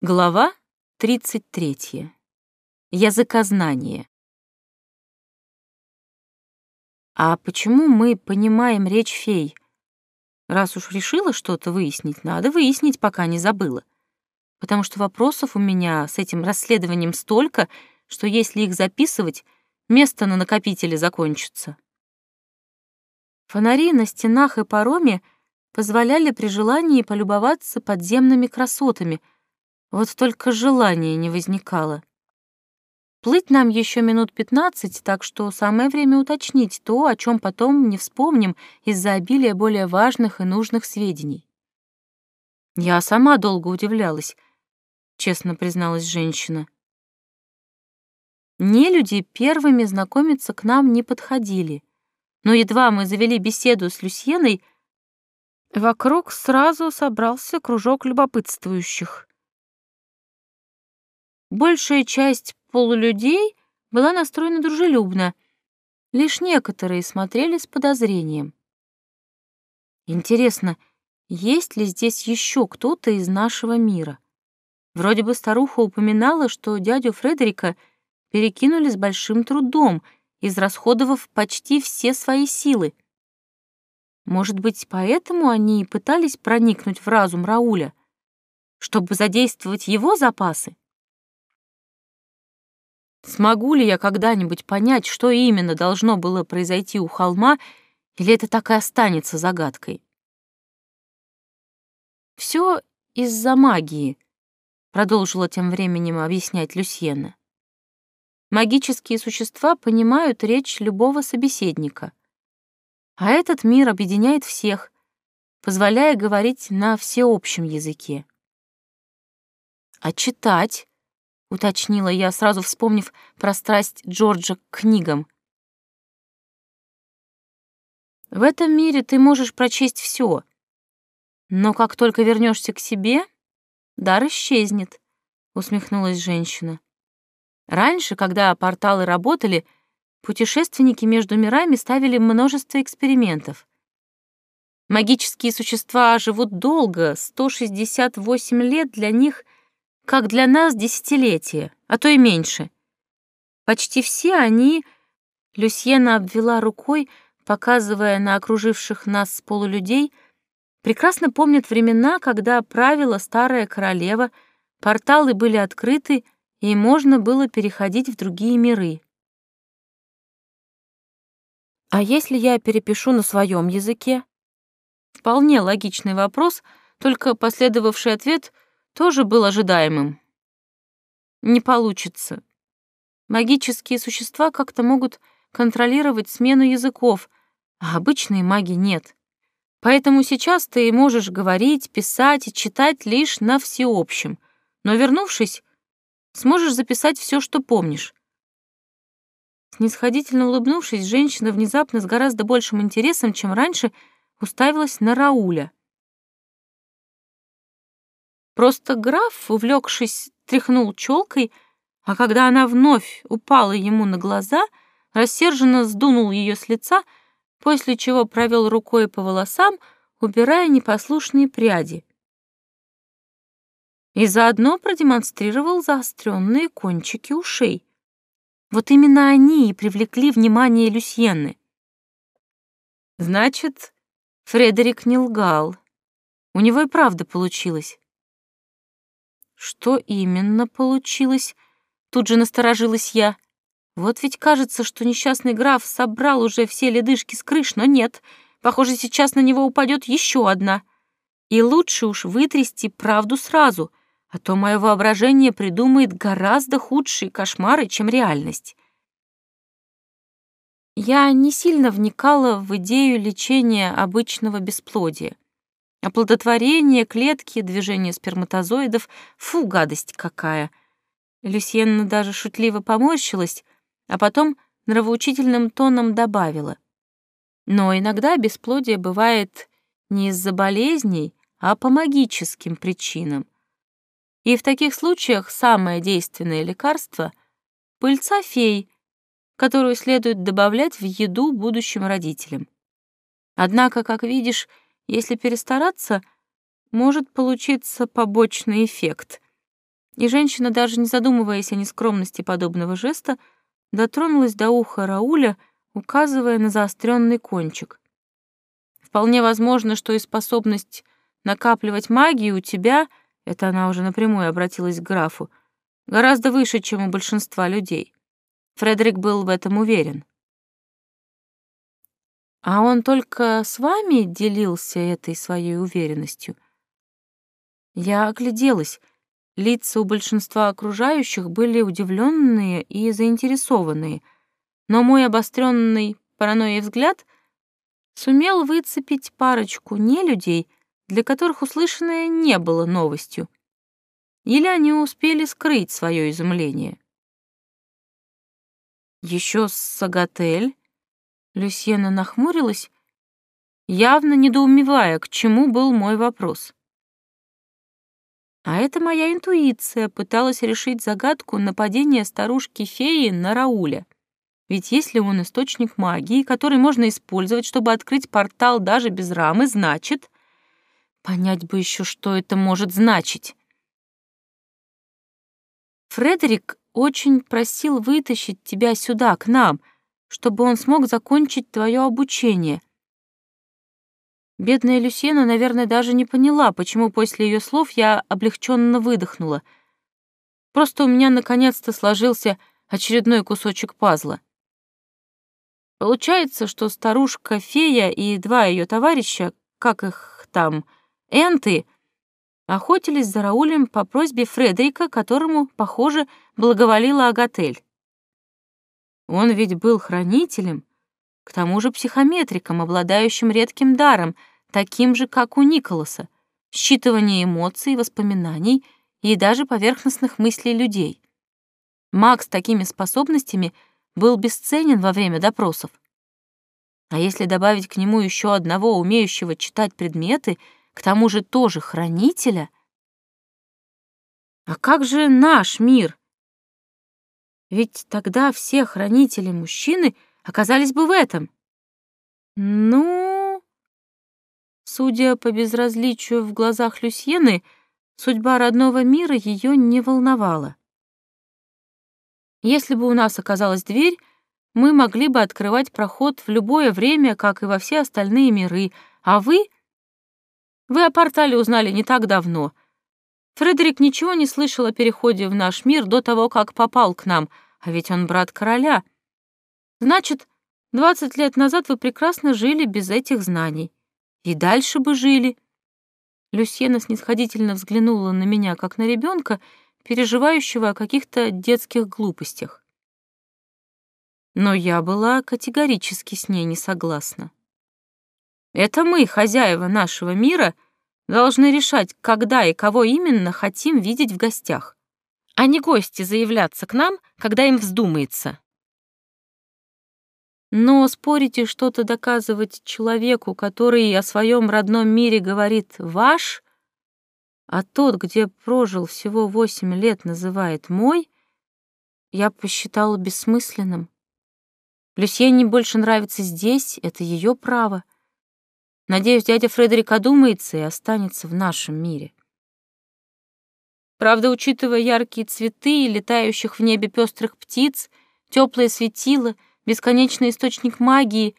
Глава 33. Языкознание. А почему мы понимаем речь фей? Раз уж решила что-то выяснить, надо выяснить, пока не забыла. Потому что вопросов у меня с этим расследованием столько, что если их записывать, место на накопителе закончится. Фонари на стенах и пароме позволяли при желании полюбоваться подземными красотами — вот только желания не возникало. Плыть нам еще минут пятнадцать, так что самое время уточнить то, о чем потом не вспомним из-за обилия более важных и нужных сведений. Я сама долго удивлялась, честно призналась женщина. Нелюди первыми знакомиться к нам не подходили, но едва мы завели беседу с Люсьеной, вокруг сразу собрался кружок любопытствующих. Большая часть полулюдей была настроена дружелюбно, лишь некоторые смотрели с подозрением. Интересно, есть ли здесь еще кто-то из нашего мира? Вроде бы старуха упоминала, что дядю Фредерика перекинули с большим трудом, израсходовав почти все свои силы. Может быть, поэтому они и пытались проникнуть в разум Рауля, чтобы задействовать его запасы? Смогу ли я когда-нибудь понять, что именно должно было произойти у холма, или это так и останется загадкой? Все из-за магии, продолжила тем временем объяснять Люсьена. Магические существа понимают речь любого собеседника. А этот мир объединяет всех, позволяя говорить на всеобщем языке. А читать — уточнила я, сразу вспомнив про страсть Джорджа к книгам. «В этом мире ты можешь прочесть все, но как только вернешься к себе, дар исчезнет», — усмехнулась женщина. «Раньше, когда порталы работали, путешественники между мирами ставили множество экспериментов. Магические существа живут долго, 168 лет для них — как для нас десятилетия, а то и меньше. Почти все они, Люсьена обвела рукой, показывая на окруживших нас полулюдей, прекрасно помнят времена, когда правила старая королева, порталы были открыты, и можно было переходить в другие миры. А если я перепишу на своем языке? Вполне логичный вопрос, только последовавший ответ — тоже был ожидаемым. Не получится. Магические существа как-то могут контролировать смену языков, а обычные маги нет. Поэтому сейчас ты можешь говорить, писать и читать лишь на всеобщем, но, вернувшись, сможешь записать все, что помнишь. Снисходительно улыбнувшись, женщина внезапно с гораздо большим интересом, чем раньше, уставилась на Рауля. Просто граф, увлекшись, тряхнул челкой, а когда она вновь упала ему на глаза, рассерженно сдунул ее с лица, после чего провел рукой по волосам, убирая непослушные пряди. И заодно продемонстрировал заостренные кончики ушей. Вот именно они и привлекли внимание Люсьенны. Значит, Фредерик не лгал. У него и правда получилось. Что именно получилось? Тут же насторожилась я. Вот ведь кажется, что несчастный граф собрал уже все ледышки с крыш, но нет. Похоже, сейчас на него упадет еще одна. И лучше уж вытрясти правду сразу, а то мое воображение придумает гораздо худшие кошмары, чем реальность. Я не сильно вникала в идею лечения обычного бесплодия. Оплодотворение, клетки, движение сперматозоидов — фу, гадость какая. Люсьенна даже шутливо поморщилась, а потом нравоучительным тоном добавила. Но иногда бесплодие бывает не из-за болезней, а по магическим причинам. И в таких случаях самое действенное лекарство — пыльца фей, которую следует добавлять в еду будущим родителям. Однако, как видишь, если перестараться, может получиться побочный эффект. И женщина, даже не задумываясь о нескромности подобного жеста, дотронулась до уха Рауля, указывая на заостренный кончик. Вполне возможно, что и способность накапливать магию у тебя, это она уже напрямую обратилась к графу, гораздо выше, чем у большинства людей. Фредерик был в этом уверен. А он только с вами делился этой своей уверенностью? Я огляделась. Лица у большинства окружающих были удивленные и заинтересованные, но мой обостренный паранойей взгляд сумел выцепить парочку нелюдей, для которых услышанное не было новостью. Или они успели скрыть свое изумление. Еще Сагатель Люсьена нахмурилась, явно недоумевая, к чему был мой вопрос. А это моя интуиция пыталась решить загадку нападения старушки-феи на Рауля. Ведь если он источник магии, который можно использовать, чтобы открыть портал даже без рамы, значит... Понять бы еще, что это может значить. Фредерик очень просил вытащить тебя сюда, к нам — чтобы он смог закончить твое обучение. Бедная Люсьена, наверное, даже не поняла, почему после ее слов я облегченно выдохнула. Просто у меня наконец-то сложился очередной кусочек пазла. Получается, что старушка-фея и два ее товарища, как их там, энты, охотились за Раулем по просьбе Фредерика, которому, похоже, благоволила Агатель. Он ведь был хранителем, к тому же психометриком, обладающим редким даром, таким же, как у Николаса, считывание эмоций, воспоминаний и даже поверхностных мыслей людей. Маг с такими способностями был бесценен во время допросов. А если добавить к нему еще одного умеющего читать предметы, к тому же тоже хранителя... А как же наш мир? Ведь тогда все хранители мужчины оказались бы в этом. Ну, судя по безразличию в глазах Люсьены, судьба родного мира ее не волновала. Если бы у нас оказалась дверь, мы могли бы открывать проход в любое время, как и во все остальные миры, а вы... Вы о портале узнали не так давно — Фредерик ничего не слышал о переходе в наш мир до того, как попал к нам, а ведь он брат короля. Значит, двадцать лет назад вы прекрасно жили без этих знаний. И дальше бы жили. Люсьена снисходительно взглянула на меня, как на ребенка, переживающего о каких-то детских глупостях. Но я была категорически с ней не согласна. Это мы, хозяева нашего мира, — должны решать, когда и кого именно хотим видеть в гостях, а не гости заявляться к нам, когда им вздумается. Но спорить и что-то доказывать человеку, который о своем родном мире говорит «ваш», а тот, где прожил всего восемь лет, называет «мой», я посчитала бессмысленным. Люсьене больше нравится здесь, это ее право. Надеюсь, дядя Фредерик одумается и останется в нашем мире. Правда, учитывая яркие цветы и летающих в небе пестрых птиц, теплое светило, бесконечный источник магии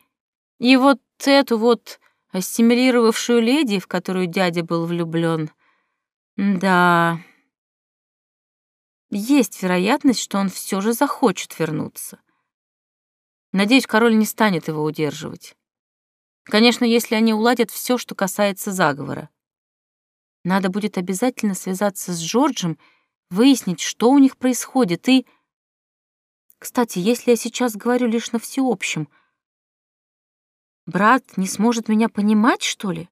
и вот эту вот ассимилировавшую леди, в которую дядя был влюблен. Да, есть вероятность, что он все же захочет вернуться. Надеюсь, король не станет его удерживать. Конечно, если они уладят все, что касается заговора. Надо будет обязательно связаться с Джорджем, выяснить, что у них происходит, и... Кстати, если я сейчас говорю лишь на всеобщем, брат не сможет меня понимать, что ли?